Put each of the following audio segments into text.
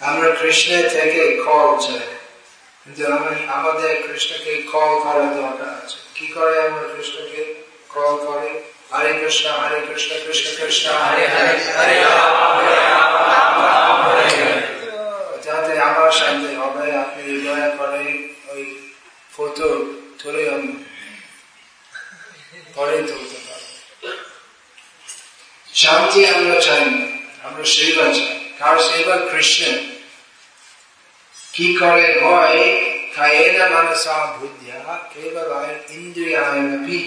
আমরা কৃষ্ণের থেকে কল চাই। কিন্তু আমাদের কৃষ্ণকে কল করার দরকার আছে। কি করে আমরা কৃষ্ণকে কল করে? হরে কৃষ্ণ হরে কৃষ্ণ কৃষ্ণ কৃষ্ণ, হরে হরে হরে যাতে আমার সাথে হবে, আপনি দয়া করে ওই ফটো তুলে আমি পরে তুলতে পারব। শান্তি আমরা চাই না, আমরা সেবা চাই। কার সেবা কৃষ্ণ কি করে হয় কায়েন মনসা বুদ্ধিয়া কেবল ইন্দ্রিয়ায়নপি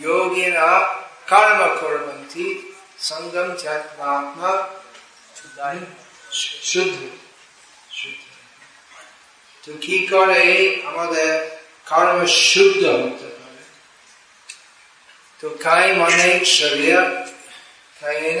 যোগিনা কর্ম কুর্বন্তি সঙ্গম ত্যাগমাত্মা শুদ্ধ তো কি করে আমাদের কর্ম শুদ্ধ হতে পারে তো কাই মানে শরীর কায়েন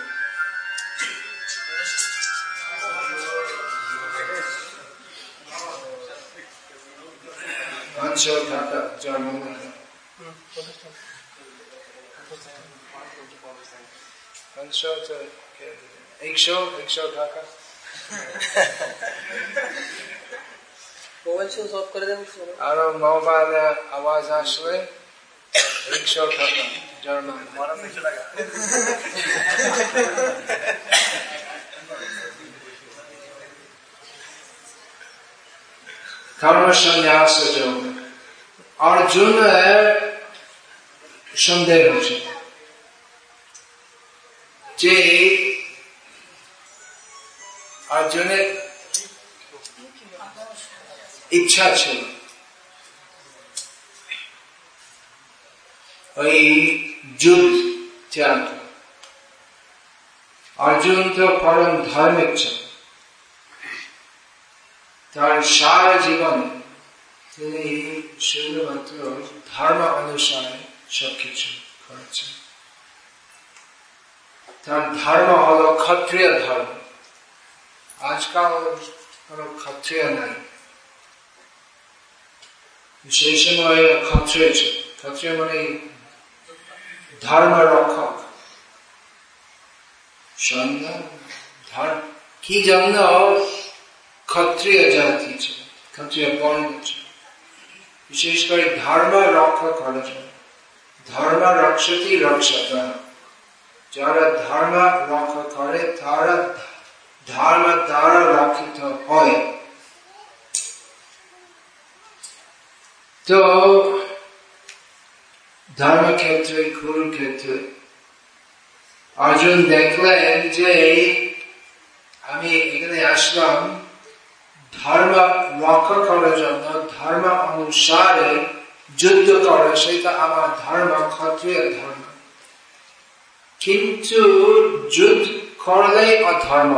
পাঁচশো টাকা জন্ম পাঁচশো একশো একশো টাকা আরও মোবাইল আওয়াজ আসলে একশো টাকা জার্মান কর্ম সন্ন্যাস যোগ অর্জুনের সন্দেহ হচ্ছে যে অর্জুনের ইচ্ছা ছিল। ওই যুদ্ধ ত্যাগ। অর্জুন তো পরম ধার্মিক ছিল। তার সারা জীবনে তিনি শুধুমাত্র ধর্ম অনুসারে সবকিছু করেছেন। তার ধর্ম হলো ক্ষত্রিয় ধর্ম। আজকাল কোন ক্ষত্রিয় নাই। সেই সময় ক্ষত্রিয় ছিল। ক্ষত্রিয় মানে ধর্ম রক্ষক সৈন্য ধর্ম কি জন্য? ক্ষত্রিয় জাতি ছিল। ক্ষত্রিয় বর্ণ ছিল। বিশেষ করে ধর্ম রক্ষা করার জন্য ধর্ম রক্ষতি রক্ষক যারা ধর্ম রক্ষা করে, তারা ধর্ম দ্বারা রক্ষিত হয়। তো ধর্মক্ষেত্রে কুরুক্ষেত্রে অর্জুন দেখলেন যে, আমি এখানে আসলাম। ধর্ম রক্ষা করার জন্য ধর্ম অনুসারে যুদ্ধ করা, সেটা আমার ধর্ম, ক্ষত্রিয় ধর্ম। কিন্তু যুদ্ধ করলে অধর্ম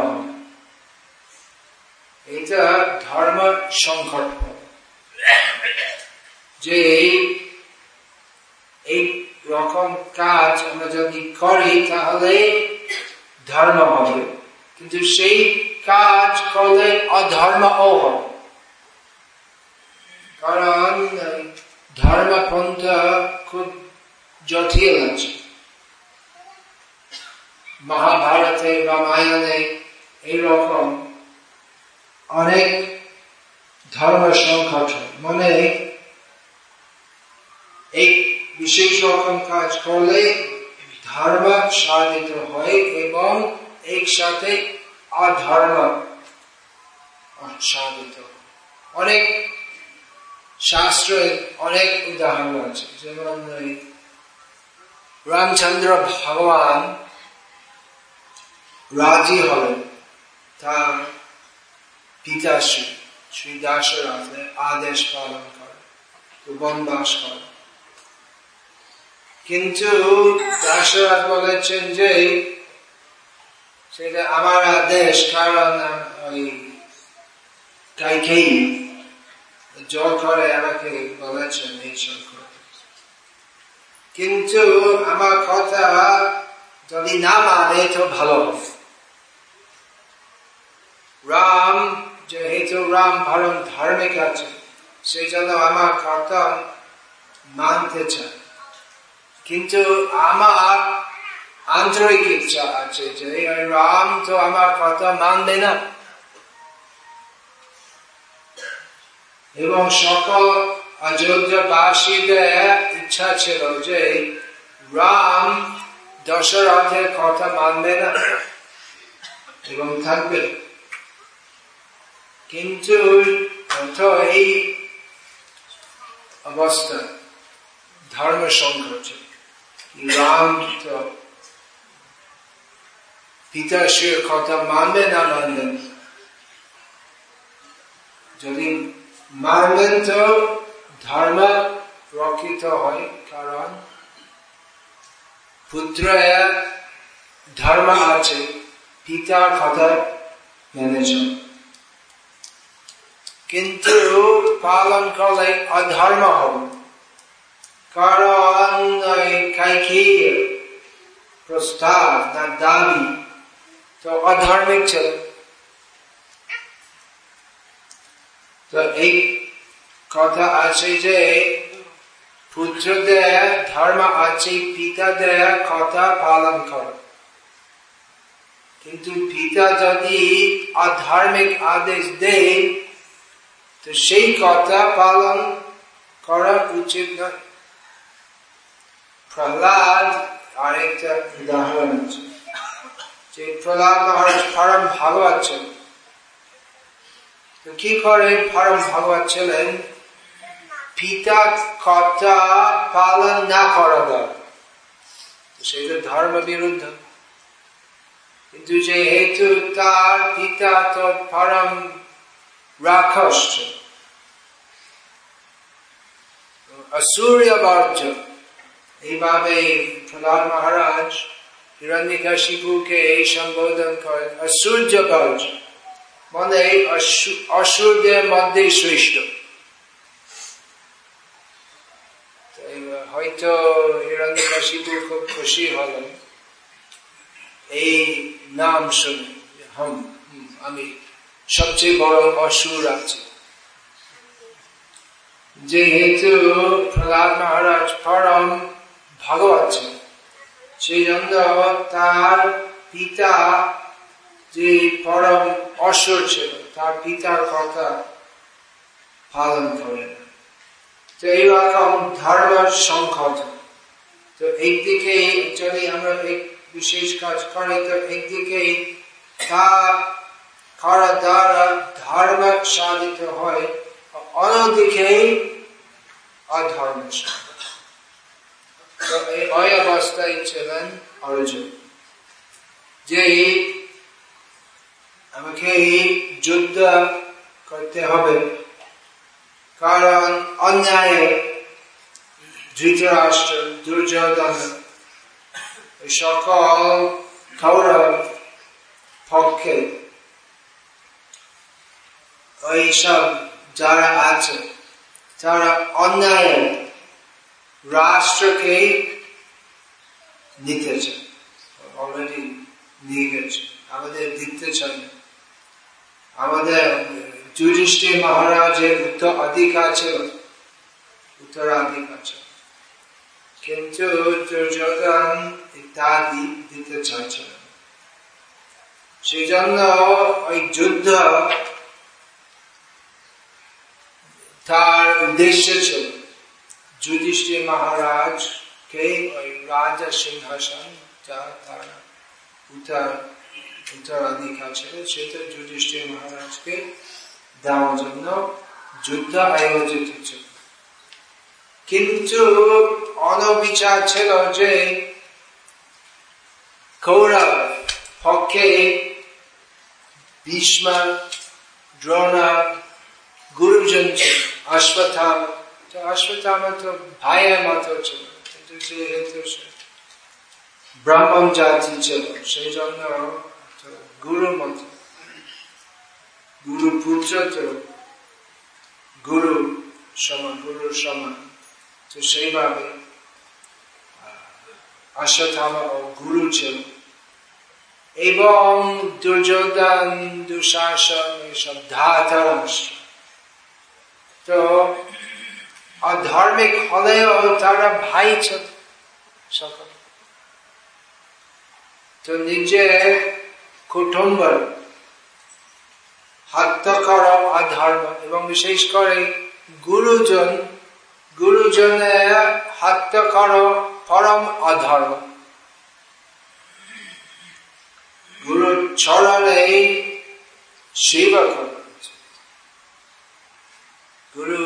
এটা ধর্ম সংকট যে এই রকম কাজ আমরা যদি করি, তাহলে ধর্ম হবে। কিন্তু সেই কাজ করলে অধর্ম ও কারণ ধর্মপন্থা খুব জটিল আছে। মহাভারতে রামায়ণে এইরকম অনেক ধর্ম সংকট মানে এই বিশেষ রকম কাজ করলে ধর্ম সাধিত হয় এবং একসাথে অধর্ম সাধিত অনেক শাস্ত্রে অনেক উদাহরণ আছে। যেমন রামচন্দ্র ভগবান রাজি হলেন তার পিতাশ্রী শ্রী দাসরাথের আদেশ পালন করে বনবাস করে কিন্তু দাসরাথ বলেছেন যে সেটা আমার আদেশ কারণ ওই করে আমাকে বলেছেন কিন্তু আমার কথা যদি না মানে তো ভালো। রাম, যেহেতু রাম ভারণ ধার্মিক আছে সেই জন্য আমার কথা মানতে চায়। কিন্তু আমার আন্তরিক ইচ্ছা আছে যে রাম তো আমার কথা মানবে না। এবং সকল অযোধ্যাবাসীদের ইচ্ছা ছিল যে, রাম দশরথের কথা মানবে না। এবং থাকবে। কিন্তু এই অবস্থা ধর্ম সংকট রাম তো পিতাশ্রীর কথা মানবে না মানবেন যদি মানবেন তো ধর্ম রক্ষিত হয় কারণ পুত্র ধর্ম আছে পিতার কথা মেনে কিন্তু পালন করলে অধর্ম হবে কারণ প্রস্তাব না দাবি তো অধার্মিক ছিল তো এই কথা আছে যে, পুত্রদের ধর্ম আছে, পিতাদের কথা পালন কর। কিন্তু পিতা যদি অধার্মিক আদেশ দেয়, তো সেই কথা পালন করা উচিত নয়। প্রহ্লাদ আরেকটা উদাহরণ আছে যে প্রহ্লাদ পরম ভাগবত ছিলেন কি করে পরম ভাগবত ছিলেন পিতা কথা পালন না করা দর সেটা ধর্ম বিরুদ্ধ। কিন্তু যেহেতু তার পিতা তো পরম রাক্ষস। অসূর্য বর্জ্য। এইভাবে প্রহ্লাদ মহারাজ হিরণ্যকাশিপুকে এই সম্বোধন করেন অসূর্য বর্জ্য মানে এই অসূর্যের মধ্যে শ্রেষ্ঠ হয়তো হিরণ্যকাশিপু খুব খুশি হলেন এই নাম শুনে হম আমি সবচেয়ে বড় অসুর আছে যেহেতু প্রহ্লাদ মহারাজ পরম ভাগবত সেই জন্য তার পিতা যে পরম অসুর ছিল, তার পিতার কথা পালন করেন তো এইরকম ধর্ম সংকট। তো একদিকে যদি আমরা এক বিশেষ কাজ করি, তো একদিকে তা করা দ্বারা ধর্ম সাধিত হয় অন্যদিকে অধর্ম তো এই ওই অবস্থায় ছিলেন অর্জুন যে আমাকে যুদ্ধ করতে হবে কারণ অন্যায় ধৃতরাষ্ট্র দুর্যোধন সকল কৌরব পক্ষে ওইসব যারা আছে তারা অন্যায় রাষ্ট্রকে নিতেছে অলরেডি নিয়ে গেছে। আমাদের দিতে চাই আমাদের যুধিষ্ঠির মহারাজের উত্তর উত্তরাধিকার ছিল উত্তরাধিকার ছিল। কিন্তু দুর্যোধন ইত্যাদি দিতে চাইছিলেন সেই জন্য ওই যুদ্ধ তার উদ্দেশ্য ছিল যুধিষ্ঠির মহারাজ, কে ওই রাজা সিংহাসন যা তার উত্তর, উত্তরাধিকার ছিল সেটা যুধিষ্ঠির মহারাজকে দেওয়ার জন্য যুদ্ধ আয়োজিত ছিল কিন্তু অনবিচার ছিল যে কৌরব পক্ষে ভীষ্ম, দ্রোণা, গুরুজন ছিল অশ্বত্থাম তো অশ্বত্থাম তো ভাইয়ের মতো ছিল, কিন্তু যেহেতু ব্রাহ্মণ জাতি ছিল, সেই জন্য গুরু মত। গুরু পুত্র তো গুরু সমান গুরুর সমান। তো সেইভাবে অশ্বথামা ও গুরু ছিল। এবং দুর্যোধন, দুঃশাসন, এসব ধাতারাংশ তো অধার্মিক হলেও তারা ভাই ছিল। সকল। তো নিজে কুটুম্ব হত্যা করা অধর্ম এবং বিশেষ করে গুরুজন গুরুজনের হত্যা করো পরম অধর্ম। গুরু চরণে সেবা করা গুরু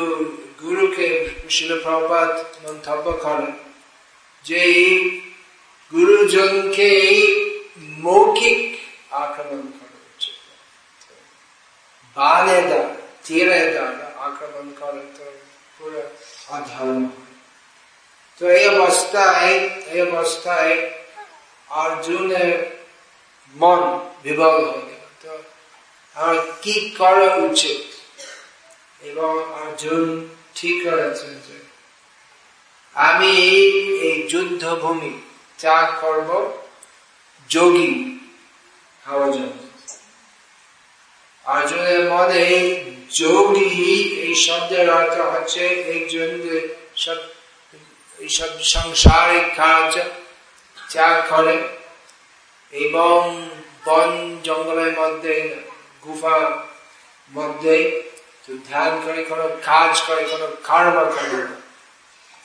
গুরুকে শিল প্রপাত মন্তব্য করেন যে গুরুজনকে মৌখিক আক্রমণ করা উচিত বানে দ্বারা তীরে দ্বারা আক্রমণ করে তো পুরো অধর্ম। তো এই অবস্থায় এই অবস্থায় অর্জুনের মন বিভল হয়ে গেল। তো আমার কি করা উচিত? এবং অর্জুন ঠিক করেছেন আমি এই যুদ্ধভূমি ত্যাগ করব, যোগী হওয়ার জন্য। অর্জুনের মনে যোগী এই শব্দের অর্থ হচ্ছে একজন সব এইসব সংসারিক কাজ ত্যাগ করে এবং বন জঙ্গলের মধ্যে, গুফার মধ্যে ধ্যান করে, কোনো কাজ করে, কোনো কর্ম করে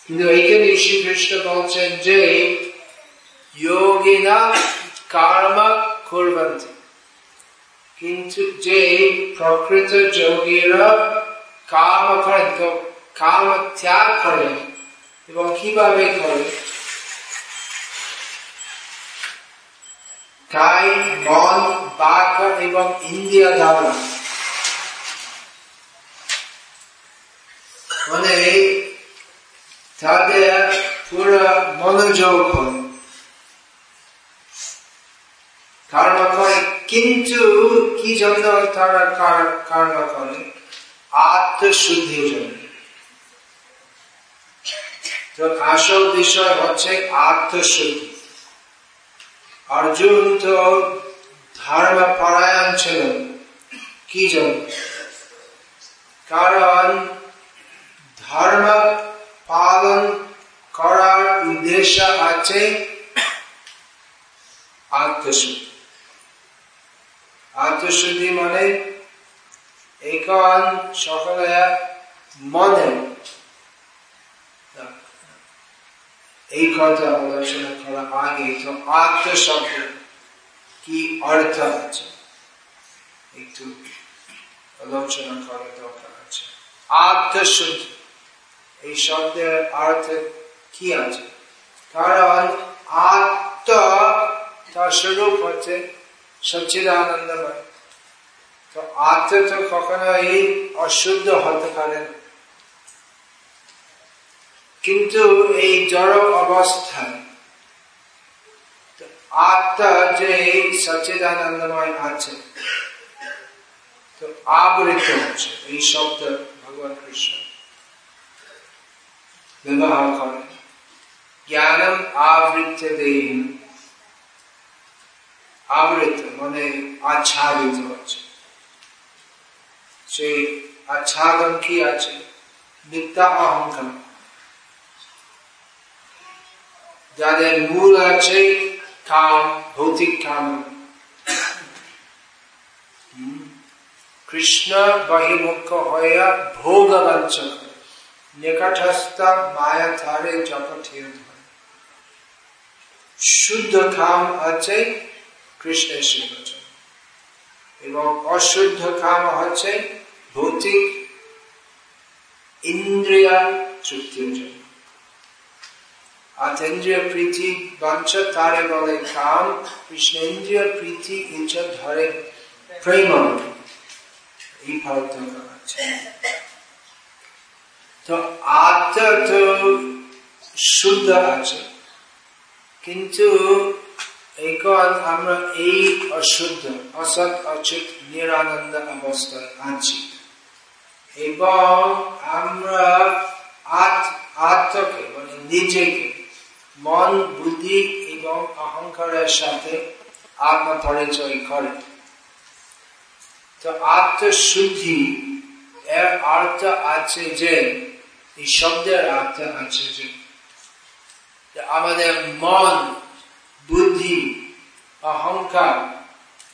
কিন্তু এইখানে শ্রীকৃষ্ণ বলছেন যে, যোগিনা কর্ম করবন্তি। কিন্তু যে প্রকৃত যোগীরা কাম করে কাম ত্যাগ করে এবং কীভাবে করে কাই মন, বাক এবং ইন্দ্রিয় দ্বারা মানে তাদের পুরো মনোযোগ হয়। কর্ম করে, কিন্তু কি জন্য তারা কর্ম করে আত্মশুদ্ধির জন্য। তো আসল বিষয় হচ্ছে আত্মশুদ্ধি। অর্জুন তো ধর্ম পরায়ণ ছিল কি জন্য? কারণ ধর্ম পালন করার উদ্দেশ্য আছে আত্মশুদ্ধি। আত্মশুদ্ধি মানে এখন সকলে মনে। এই কথা আলোচনা করা আগে, তো আত্মশব্দ কি অর্থ আছে? একটু আলোচনা করা দরকার আছে। আত্মশুদ্ধি। এই শব্দের অর্থ কি আছে? কারণ আত্ম, তার স্বরূপ হচ্ছে সচ্চিদানন্দময় তো আত্ম তো কখনো এই অশুদ্ধ হতে পারে কিন্তু এই জড় অবস্থায় আত্মা যে সচ্চিদানন্দময় আছে, তো আবৃত হচ্ছে এই শব্দ ভগবান কৃষ্ণ। ব্যবহার করেন জ্ঞানম আবৃত দেহীন আবৃত মানে আচ্ছাদিত হচ্ছে সেই আচ্ছাদন কি আছে মিথ্যা অহংকার যাদের মূল আছে কাম ভৌতিক কাম কৃষ্ণ বহিমুখ হইয়া ভোগ বাঞ্চক নিকটস্থ মায়া শুদ্ধ কাম কৃষ্ণের এবং অশুদ্ধ কাম হচ্ছে ভৌতিক ইন্দ্রিয়া তৃপ্তির জন্য। আতেন্দ্রিয় প্রীতি বাঞ্ছ তারে বলে কাম কৃষ্ণেন্দ্রিয় প্রীতি ইচ্ছা ধরে প্রেম। এই আছে তো আত্মা তো শুদ্ধ আছে কিন্তু আমরা এই অশুদ্ধ, অসৎ অচুত নিরানন্দ অবস্থায় আছি। এবং আমরা আত্মকে মানে নিজেকে, মন, বুদ্ধি এবং অহংকারের সাথে আত্ম পরিচয় করে। তো আত্মশুদ্ধি, এর অর্থ আছে যে এই শব্দের অর্থ আছে যে আমাদের মন, বুদ্ধি, অহংকার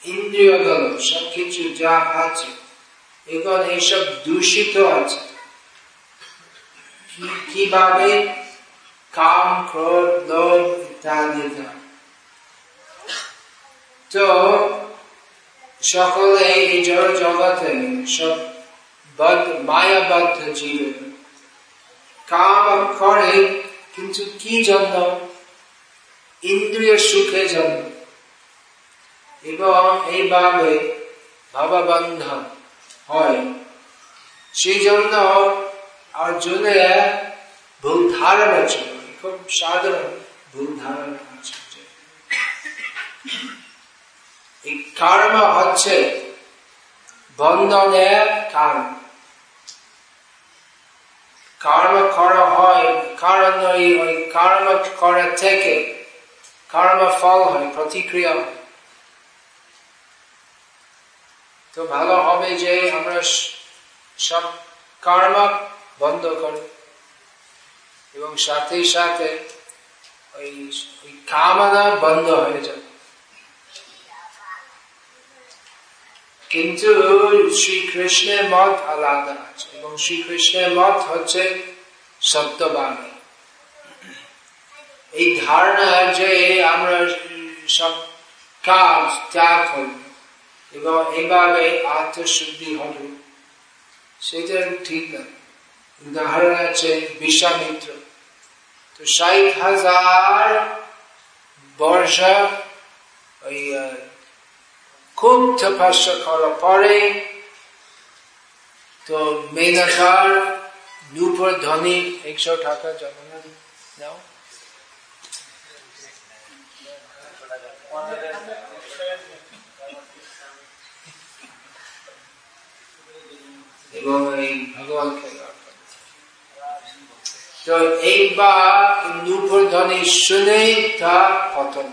ইন্দ্রিয়গুলো সবকিছু যা আছে এখন এইসব দূষিত আছে। কীভাবে? কাম, ক্রোধ, লোভ ইত্যাদি তো সকলে এই জড় জগতে সব মায়াবদ্ধ জীব কাম করে কিন্তু কি জন্য? ইন্দ্রিয় সুখে জন্য। এবং এইভাবে হয়। সেই জন্য অর্জুনের ভুল ধারণা ছিল খুব সাধারণ ভুল ধারণা এই কর্ম হচ্ছে বন্ধনের কারণ। কর্ম করা হয় কারণ ওই কর্ম করা থেকে কর্ম ফল হয় প্রতিক্রিয়া হয় তো ভালো হবে যে আমরা সব কর্ম বন্ধ করি এবং সাথে সাথে ওই কামনা বন্ধ হয়ে যাবে কিন্তু শ্রীকৃষ্ণের মত আলাদা আছে এবং শ্রীকৃষ্ণের মত হচ্ছে সত্যবাণী। এই ধারণা যে আমরা সব কাজ ত্যাগ করব এবং এভাবে আত্মশুদ্ধি হবে সেটা ঠিক না। উদাহরণ আছে বিশ্বামিত্র তো ষাট হাজার বর্ষা ওই খুব তপস্যা করার পরে তো মেনাকার নূপুর ধনী একশো টাকা জমা নাও এবং এই ভগবানকে তো এইবার নূপুর ধ্বনি শুনে তা পতন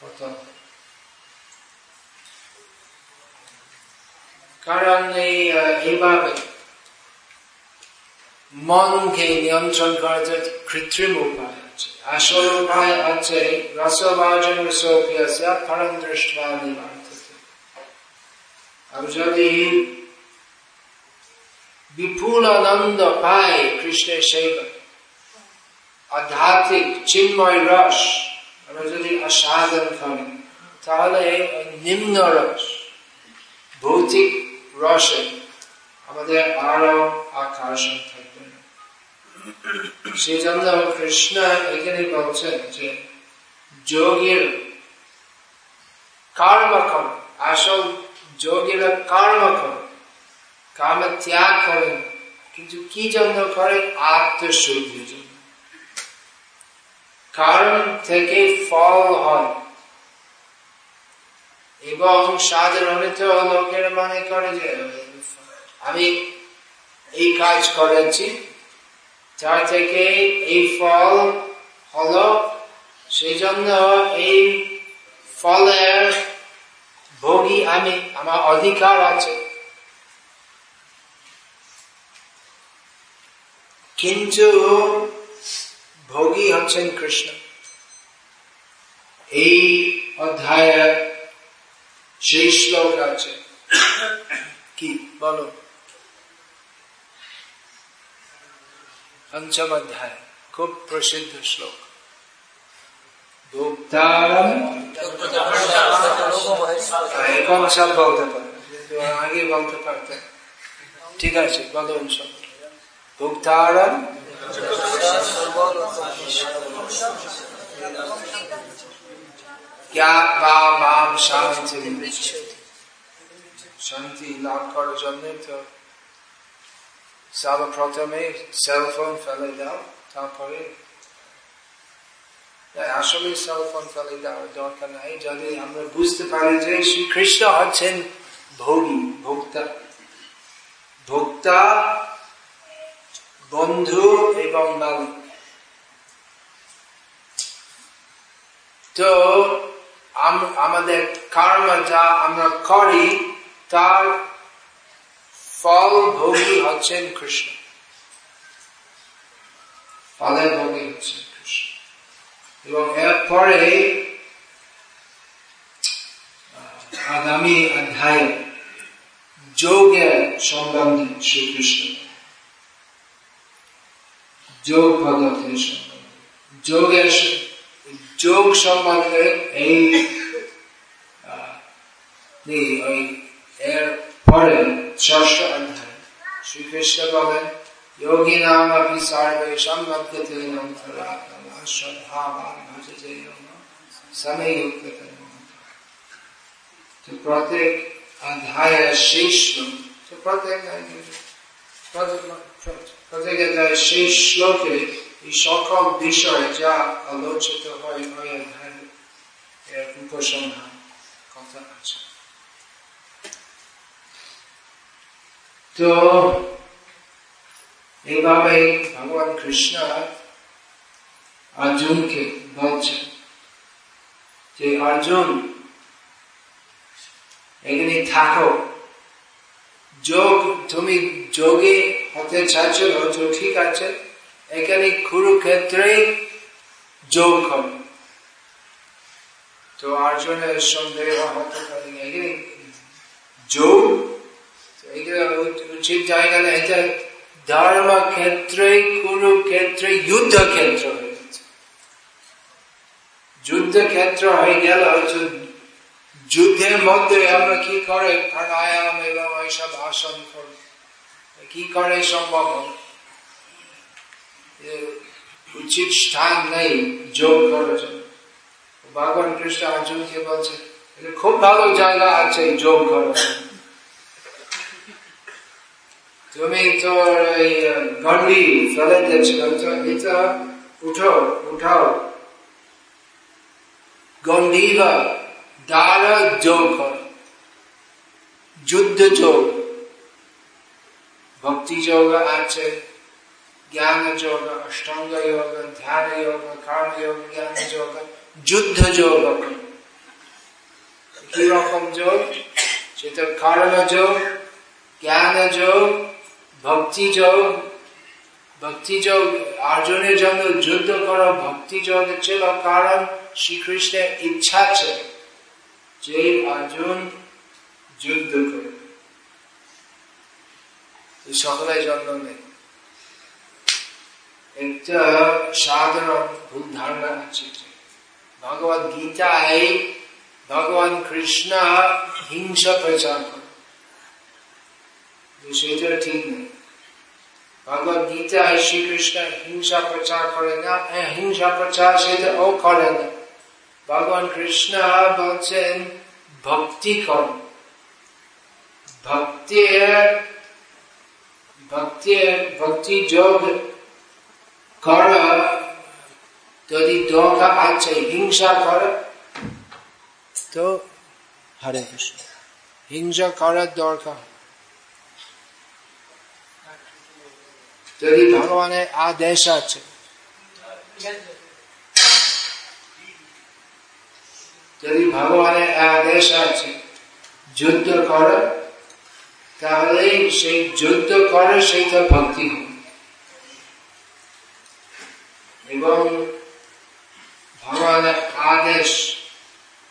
পতন। কারণ এইভাবে মনকে নিয়ন্ত্রণ করাতে কৃত্রিম উপায় আছে আসল উপায় আছে রসবাজন রসোপিয়াসা পরম দৃষ্টা নিবার্থতে আর যদি বিপুল আনন্দ পায় কৃষ্ণের সেবা আধ্যাত্মিক চিন্ময় রস যদি আস্বাদন করি তাহলে নিম্ন রস ভৌতিক রসে আমাদের আরও আকর্ষণ থাকবে জন্য কৃষ্ণ এখানে বলছেন যে যোগীর কর্ম কর আসল যোগীরা কর্ম কর কাম ত্যাগ করেন কিন্তু কি জন্য করে আত্মশুদ্ধির জন্য কারণ থেকে ফল হয় এবং সাধারণত লোকের মনে করে যে, আমি এই কাজ করেছি, তার থেকে এই ফল হলো সেই জন্য এই ফলের ভোগী আমি, আমার অধিকার আছে। কিন্তু ভোগী হচ্ছেন কৃষ্ণ। এই অধ্যায়ের সেই শ্লোক আছে কি? বলো। পঞ্চম অধ্যায়। খুব প্রসিদ্ধ শ্লোক। সব বলতে পারে আগে বলতে পারতেন ঠিক আছে বলুন সব। ভোক্তারম শান্তি লাভ করার জন্য তো সর্বপ্রথমে ফেলে দাও, তারপরে আসলে ফেলে দেওয়ার দরকার নাই। যদি আমরা বুঝতে পারি যে শ্রীকৃষ্ণ হচ্ছেন ভোগী, ভোক্তা। ভোক্তা, বন্ধু এবং মালিক। তো আমাদের কর্ম যা আমরা করি, তার ফল ভোগী হচ্ছেন কৃষ্ণ। ফলের ভোগী হচ্ছেন কৃষ্ণ। এবং এরপরে আগামী অধ্যায় যোগের সম্বন্ধে শ্রীকৃষ্ণ। যোগ পদ্ধতির সম্বন্ধে। যোগের যোগ সম্বন্ধে এই ওই এর পরে ষষ্ঠ অধ্যায়। শ্রীকৃষ্ণ বলেন, যোগী নাম আমি সর্বে সম্বন্ধতে শ্রদ্ধাবান ভজে সময় তো প্রত্যেক অধ্যায়ের শীর্ষ তো প্রত্যেক প্রত্যেক অধ্যায়ের শীর্ষ শ্লোকে সকল বিষয় যা আলোচিত হয় উপসংহার কথা আছে তো এইভাবে ভগবান কৃষ্ণ অর্জুনকে বলছেন যে অর্জুন এখানে থাকো যোগ তুমি যোগে হতে চাচ্ছিল তো ঠিক আছে এখানে কুরুক্ষেত্রে যোগ করো তো অর্জুনের সন্দেহ হতে পারে এখানে যোগ। উচিত জায়গা না এটা ধর্ম ক্ষেত্রে কুরুক্ষেত্রে যুদ্ধ ক্ষেত্র হয়ে যুদ্ধ ক্ষেত্র হয়ে গেল যুদ্ধের মধ্যে আমরা কি করে প্রাণায়াম এবং এইসব আসন করি? কি করে সম্ভব উচিত স্থান নেই যোগ করার জন্য ভগবান কৃষ্ণ অর্জুনকে বলছে খুব ভালো জায়গা আছে যোগ করার তুমি তোর এই গন্ডি ফেলে উঠো উঠাও দ্বারা যোগ কর যুদ্ধ যোগ ভক্তি যোগ আছে জ্ঞান যোগ অষ্টাঙ্গ যোগ ধ্যান যোগ কর্ম যোগ জ্ঞান যোগ যুদ্ধ যোগ কি রকম যোগ সেটা কারণ যোগ জ্ঞান যোগ ভক্তি যোগ ভক্তি যোগ অর্জুনের জন্য যুদ্ধ করা ভক্তি যোগ ছিল কারণ শ্রীকৃষ্ণের ইচ্ছা ছিল যে অর্জুন যুদ্ধ করে সকলের জন্য নেই। একটা সাধারণ ভুল ধারণা আছে ভগবত গীতায় ভগবান কৃষ্ণ হিংসা প্রচার করে সেটা ঠিক নেই ভগবত গীতায় শ্রীকৃষ্ণ হিংসা প্রচার করে না হিংসা প্রচার সেটা ও করে না ভগবান কৃষ্ণ বলছেন ভক্তি কর ভক্তি ভক্তি ভক্তি যোগ করা, যদি দরকার আছে, হিংসা করা। তো, হরে কৃষ্ণ, হিংসা করার দরকার। যদি ভগবানের আদেশ আছে, যদি ভগবানের আদেশ আছে, যুদ্ধ কর তাহলে সেই যুদ্ধ করে সেইটা ভক্তি এবং ভগবানের আদেশ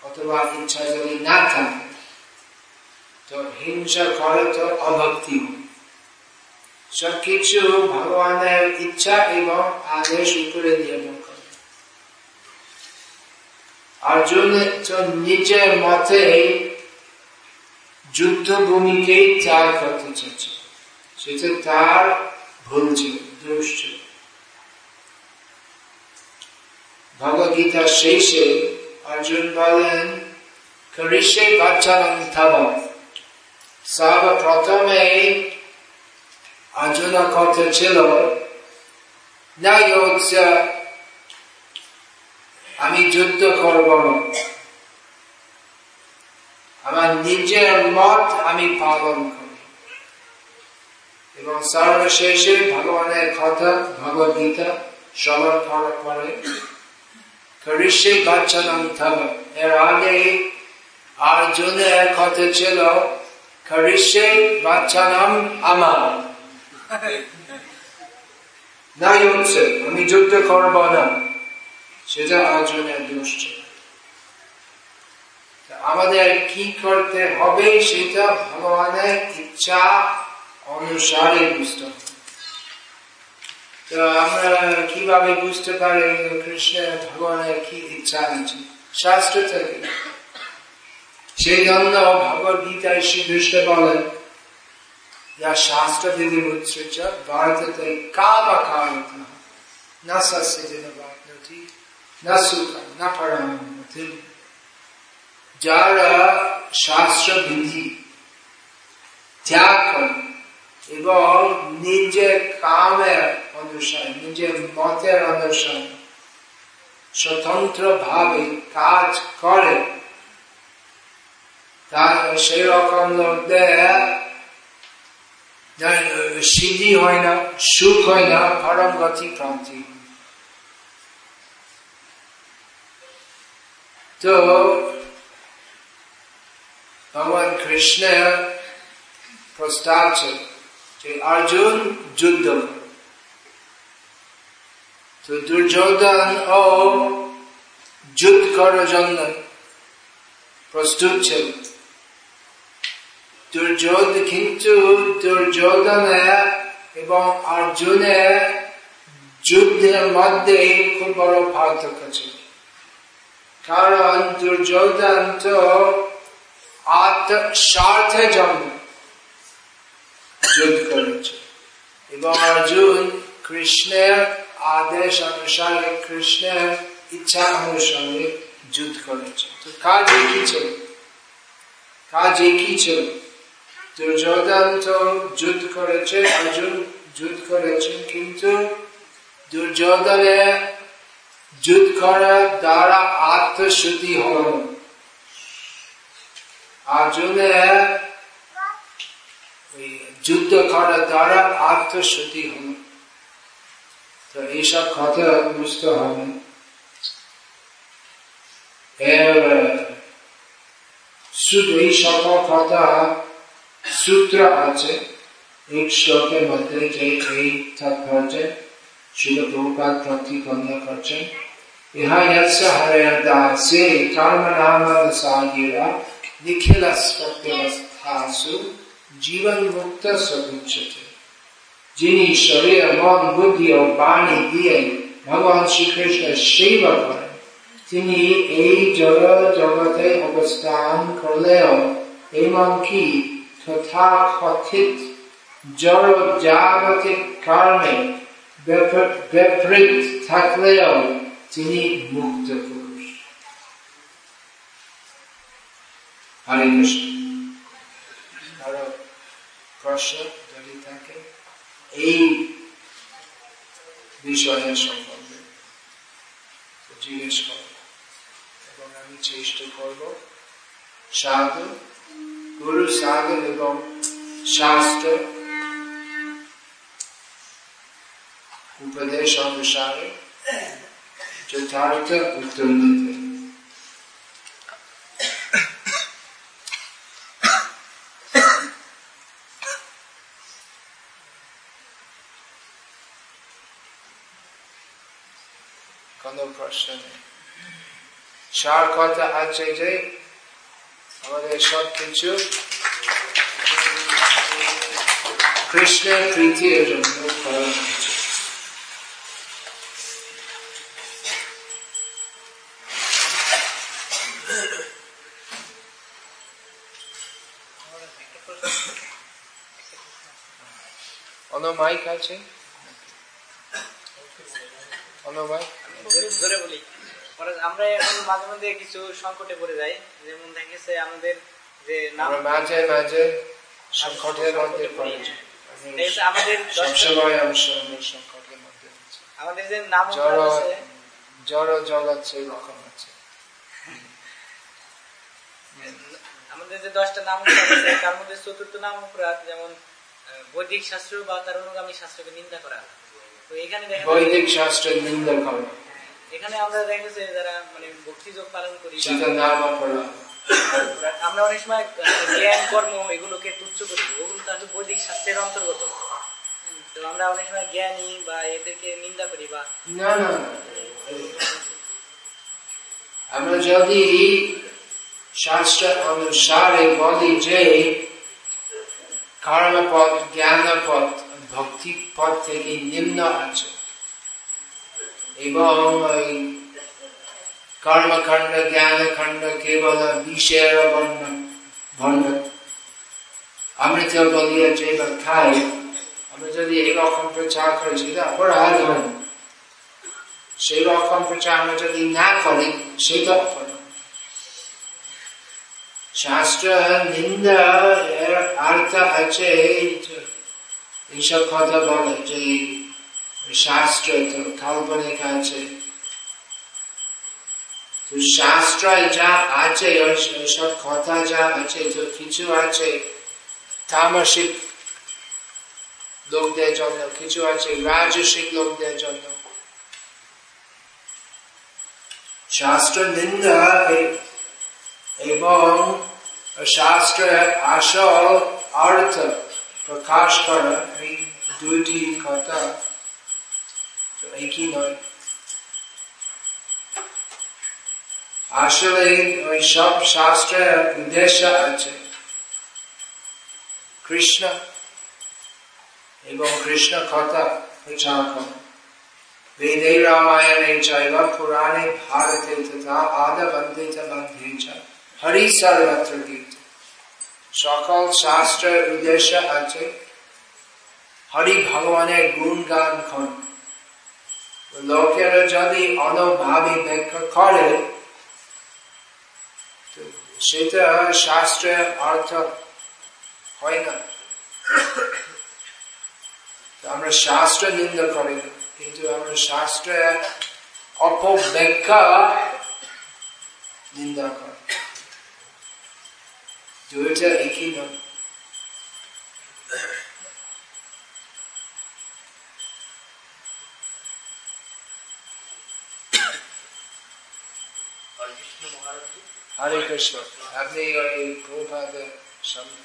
অথবা ইচ্ছা যদি না থাকে, তো হিংসা করে তো অভক্তি। সবকিছু ভগবানের ইচ্ছা এবং আদেশ উপরে নির্ভর করে। অর্জুন তো নিজের মতে যুদ্ধভূমিকে ত্যাগ করতে চাচ্ছে সেটা তার ভুল ছিল, দোষ ভগবদ্গীতা শেষে অর্জুন বলেন, করিষে বাচ্চানং থাব। সর্বপ্রথমে অর্জুনা কথা ছিল আমি যুদ্ধ করব আমার নিজের মত আমি পালন করি। এবং সর্বশেষে ভগবানের কথা ভগবত গীতা শ্রবণ করার পরে বাচ্চানাম থাম। এর আগে অর্জুনের কথা ছিল আমার। নাই হচ্ছে, আমি যুদ্ধ করব না। সেটা অর্জুনের দোষ ছিল। আমাদের কি করতে হবে সেটা ভগবানের ইচ্ছা অনুসারে বুঝতে হবে। তো আমরা কীভাবে বুঝতে পারি কৃষ্ণ ভগবানের কি ইচ্ছা আছে? শাস্ত্র থেকে। সেই জন্য ভগবত গীতায় শ্রীকৃষ্ণ বলেন যা শাস্ত্র দিদি উৎসৃত ভারততে কা বা কারণ না শাস্ত্রে যেন বাকি না সুখা না পড়ানো যারা শাস্ত্র বিধি ত্যাগ করে এবং নিজের কামের অনুসারে নিজের মতের অনুসারে স্বতন্ত্র ভাবে কাজ করে। সেই রকম সিদ্ধি হয় না, সুখ হয় না, পরম গতি তো ভগবান কৃষ্ণের প্রস্তাব ছিল যে, অর্জুন যুদ্ধ তো দুর্যোধন ও যুদ্ধ করার জন্য প্রস্তুত ছিল। দুর্যোধ কিন্তু এবং যুদ্ধের খুব বড় পার্থক্য ছিল। কারণ দুর্যোধন তো আত্মস্বার্থের জন্য যুদ্ধ করেছে। এবং অর্জুন কৃষ্ণের আদেশ অনুসারে কৃষ্ণের ইচ্ছা অনুসারে যুদ্ধ করেছে। তো কাজ একই ছিল। কাজ একই ছিল। দুর্যোধন তো যুদ্ধ করেছে, অর্জুন যুদ্ধ করেছে, কিন্তু দুর্যোধনের যুদ্ধ করার দ্বারা আত্মশুদ্ধি হল। অর্জুনের যুদ্ধ করার দ্বারা আত্মশুদ্ধি হল। तो ऐसा खाते उसको तो हम एर शुद्ध ही शाखा खाता सूत्र आज एक श्लोक मध्य के कई तत्पर्य शुद्ध भूपा प्रति कन्या खर्च यहाँ यस्य हरियादा से काम नाम सागिरा निखिल स्पत्यवस्था सु जीवन मुक्त सबुच्छते যিনি শরীর মন বুদ্ধি ও বাণী দিয়ে ভগবান শ্রীকৃষ্ণ সেবা করেন তিনি এই জড় জগতে অবস্থান করলেও এমনকি তথাকথিত জড় জাগতিক কারণে বিপরীত থাকলেও তিনি মুক্ত পুরুষ হরে কৃষ্ণ প্রশ্ন এই বিষয়ের সম্বন্ধে জিজ্ঞেস করব এবং আমি চেষ্টা করব সাধু, গুরু সাধু এবং শাস্ত্র উপদেশ অনুসারে যথার্থ উত্তর দিতে। প্রশ্ন নেই সার কথা আছে যে আমাদের সব কিছু কৃষ্ণের প্রীতির জন্য করা হয়েছে অন্য মাইক আছে অন্য মাইক ধরে বলি। আমরা এখন মাঝে মধ্যে কিছু সংকটে পড়ে যাই। যেমন দেখেছে আমাদের যে মাঝে মাঝে সংকটের মধ্যে আমাদের দশটা- সবসময় আমি আমি সংকটের মধ্যে আমাদের যে নাম জড় জগৎ সেই রকম আছে আমাদের যে দশটা নাম আছে তার মধ্যে চতুর্থ নাম উপরাত যেমন বৈদিক শাস্ত্র বা তার অনুগামী শাস্ত্রকে নিন্দা করা। তো এখানে বৈদিক শাস্ত্রের নিন্দা করে। এখানে আমরা দেখেছি যারা মানে ভক্তি যোগ পালন করি আমরা অনেক সময় জ্ঞান কর্ম এগুলোকে তুচ্ছ করি। ওগুলো তো আসলে বৈদিক শাস্ত্রের অন্তর্গত। তো আমরা অনেক সময় জ্ঞানী বা এদেরকে নিন্দা করি বা না না। আমরা যদি শাস্ত্র অনুসারে বলি যে কর্মপথ জ্ঞানপথ ভক্তি পথ থেকে নিম্ন আছে। এবং ওই কর্মখণ্ড জ্ঞানখণ্ড কেবল বিষের বর্ণ ভণ্ড অমৃত বলিয়া যে খাই আমরা যদি এরকম প্রচার করি সেটা অপরাধ হয়। সেই রকম প্রচার আমরা যদি না করি সেটা অপরাধ শাস্ত্র নিন্দা এর অর্থ আছে এইসব কথা বলে যে শাস্ত্র কাল্পনিক আছে। তো যা আছে কথা যা আছে তো কিছু আছে। লোকদের জন্য কিছু আছে, রাজসিক লোকদের জন্য। শাস্ত্র নিন্দা এবং শাস্ত্রের আসল অর্থ প্রকাশ করা এই দুইটি কথা। একই নয় আসলে ওই সব শাস্ত্রের উদ্দেশ্য আছে কৃষ্ণ এবং কৃষ্ণ কথা প্রচার করা वेदे रामायणे चैव पुराणे भारते तथा आदबन्धे च बन्धे च हरि सर्वत्र गीत সকল শাস্ত্রের উদ্দেশ্য আছে হরি ভগবানের গুণ গান কর লোকেরা যদি অনভাবে ব্যাখ্যা করে সেটা শাস্ত্রের অর্থ হয় না। আমরা শাস্ত্র নিন্দা করি না, কিন্তু আমরা শাস্ত্রে অপব্যাখ্যা নিন্দা করি। দুইটা একই নয়। হরে কৃষ্ণ আপনি ওই প্রভাদের সামনে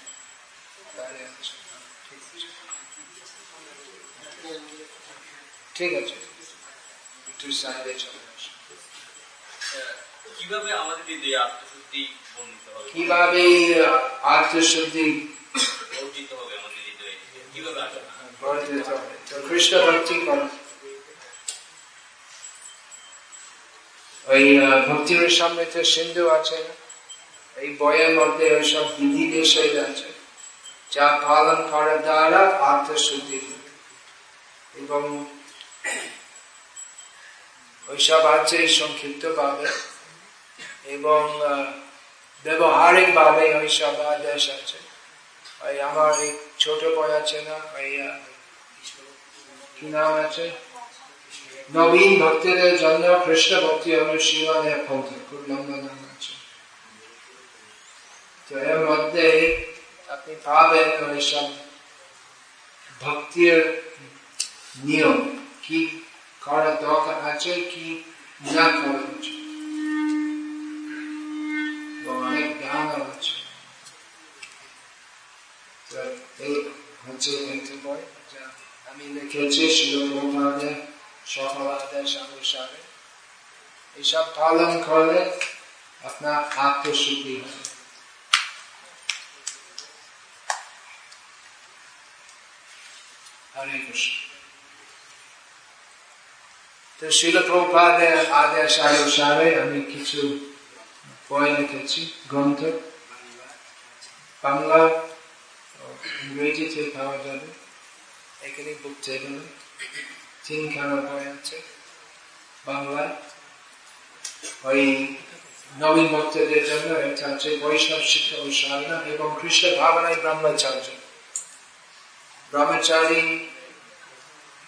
দাঁড়িয়ে আছেন ঠিক আছে একটু সাইডে চলে আসুন। কীভাবে আমাদের হৃদয়ে আত্মশুদ্ধি বর্ণিত হবে? কীভাবে আত্মশুদ্ধি অর্জিত হবে আমাদের হৃদয়ে? কীভাবে তো কৃষ্ণ ভক্তি করো ওই ভক্তির সিন্ধু আছে এই মধ্যে বিধি নিষেধ আছে যা পালন করার দ্বারা আত্মশুদ্ধি এবং ওইসব আছে সংক্ষিপ্ত ভাবে এবং ব্যবহারিক ভাবে ওইসব আদেশ আছে। আমার এই ছোট বই আছে না? কি নাম আছে? নবীন ভক্তদের জন্য কৃষ্ণ ভক্তি অনুশীলনের পন্থ খুব লম্বা নাম আছে তো এর মধ্যে আপনি পাবেন ওইসব ভক্তির নিয়ম কি করা দরকার আছে কি না করা উচিত এবং অনেক জ্ঞান আছে তো এই হচ্ছে একটা বই যা আমি লিখেছি শিলপ্রভাদের অনুসারে এইসব পালন করলে আপনার হবে তো শিলপ্রভাদের আদেশ অনুসারে আমি কিছু বই লিখেছি, গ্রন্থ। বাংলা, ইংরেজিতে পাওয়া যাবে। এখানে বুক টেবিল তিনখানা বই আছে। বাংলায়। ওই নবীন ভক্তদের জন্য এটা আছে বৈষ্ণব শিক্ষা ও সাধনা এবং কৃষ্ণ ভাবনায় ব্রহ্মচার্য। ব্রহ্মচারী,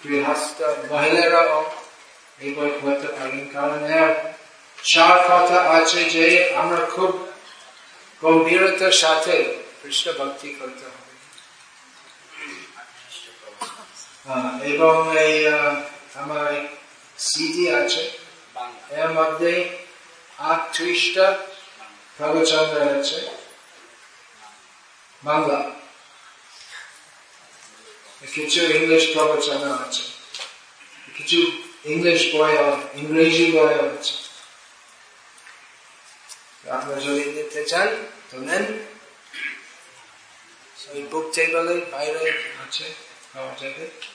গৃহস্থ, মহিলারাও এই বই পড়তে পারেন। কারণ এর সার কথা আছে যে আমরা খুব গম্ভীরতার সাথে কৃষ্ণ ভক্তি করতে হবে হ্যাঁ, এবং এই আমার সিডি আছে। এর মধ্যে আটত্রিশটা প্রবচন রয়েছে। বাংলা। কিছু ইংলিশ প্রবচন আছে। কিছু ইংলিশ বই ইংরেজি বই আছে। আপনার যদি নিতে চান তো নেন। ওই বুক টেবিলের বাইরে আছে পাওয়া যাবে